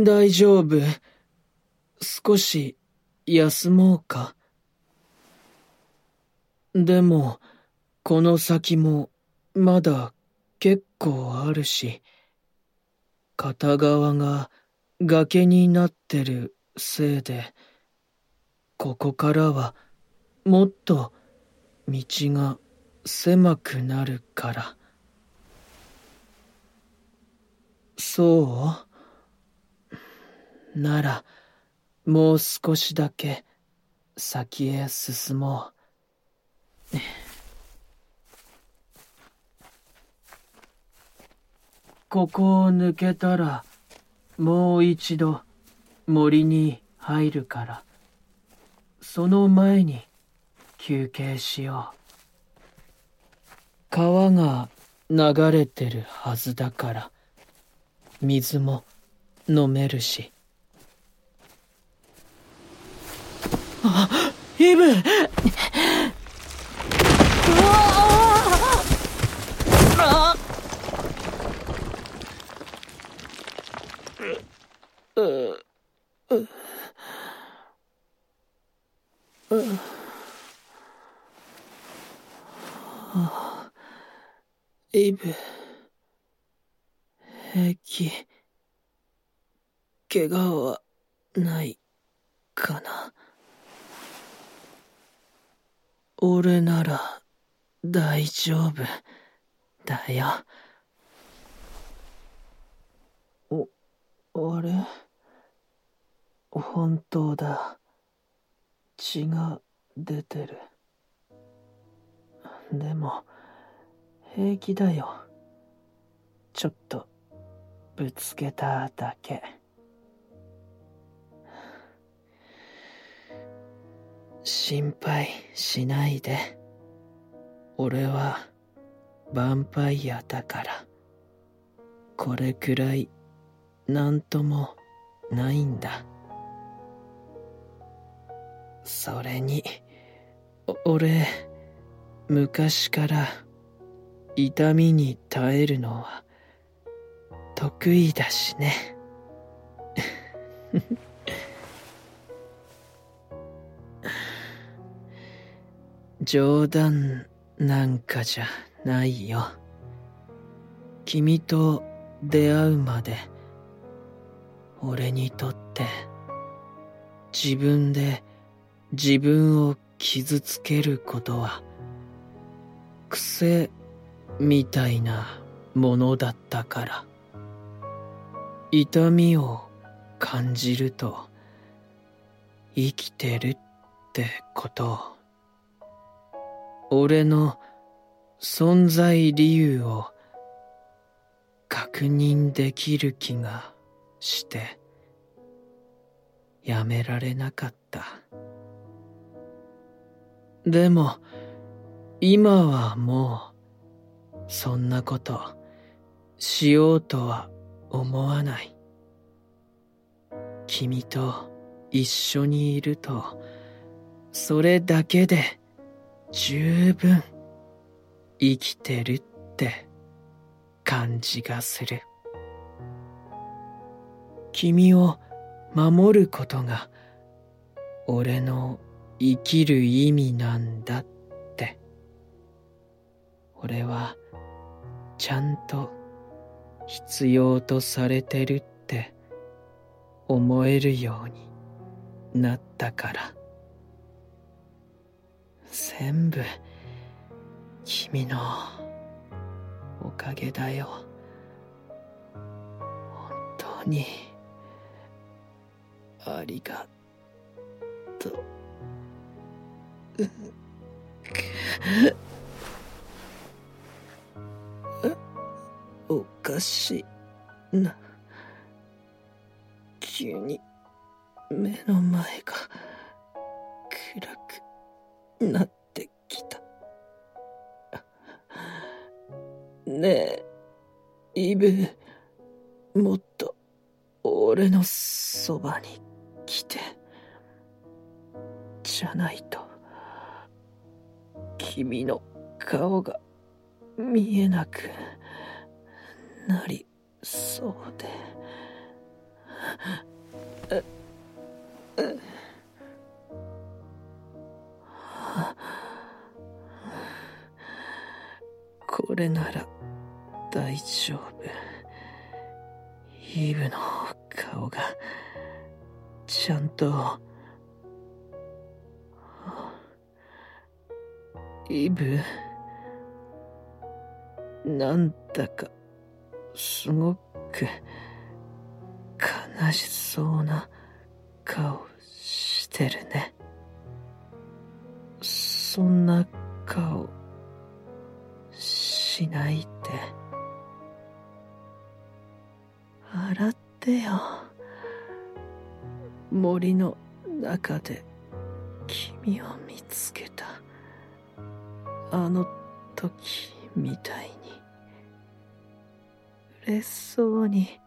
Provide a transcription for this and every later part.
大丈夫。少し休もうか。でも、この先もまだ結構あるし、片側が崖になってるせいで、ここからはもっと道が狭くなるから。そう？なら、もう少しだけ先へ進もう。ここを抜けたら、もう一度森に入るから、その前に休憩しよう。川が流れてるはずだから、水も飲めるし。あ、イブイブ、平気。怪我はないかな。俺なら大丈夫だよ。お、あれ？本当だ。血が出てる。でも、平気だよ。ちょっと、ぶつけただけ。心配しないで。俺は、ヴァンパイアだから。これくらい、なんともないんだ。それに、俺、昔から痛みに耐えるのは得意だしね。冗談なんかじゃないよ。君と出会うまで、俺にとって自分で自分を傷つけることは癖みたいなものだったから痛みを感じると生きてるってことを俺の存在理由を確認できる気がしてやめられなかった。でも、今はもう、そんなこと、しようとは思わない。君と一緒にいると、それだけで十分生きてるって感じがする。君を守ることが俺の生きる意味なんだって。俺はちゃんと必要とされてるって思えるようになったから。全部君のおかげだよ。本当にありがとう。おかしいな。急に目の前が暗くなってきた。ねえ、イブ、もっと俺のそばに来て。じゃないと。君の顔が見えなくなりそうでれなら大丈夫。イブの顔がちゃんとイブ？なんだかすごく悲しそうな顔してるね。そんな顔しないで洗ってよ。森の中で君を見つけた。あの時みたいに。嬉しそうに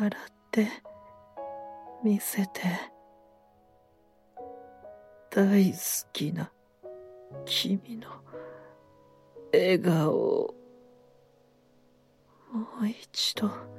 笑って。見せて。大好きな君の笑顔をもう一度。